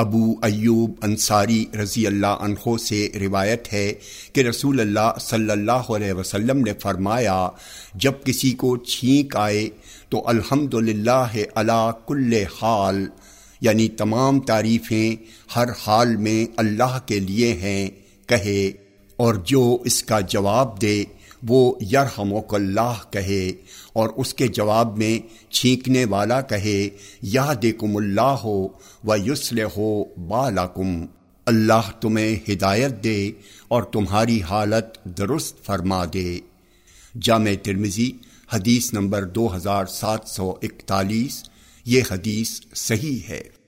ابو ایوب انصاری رضی اللہ عنہ سے روایت ہے کہ رسول اللہ صلی اللہ علیہ وسلم نے فرمایا، جب کسی کو چھینک آئے تو الحمد للہ اللہ کل حال یعنی تمام تعریفیں ہر حال میں اللہ کے لیے ہیں، کہے اور جو اس کا جواب دے وہ یرحمک اللہ کہے اور اس کے جواب میں چھینکنے والا کہے یا دیکم اللہ ہو و یسل ہو بالاکم اللہ تمہیں ہدایت دے اور تمہاری حالت درست فرما دے۔ جامع ترمزی حدیث نمبر دو ہزار سات سو اکتالیس، یہ حدیث صحیح ہے۔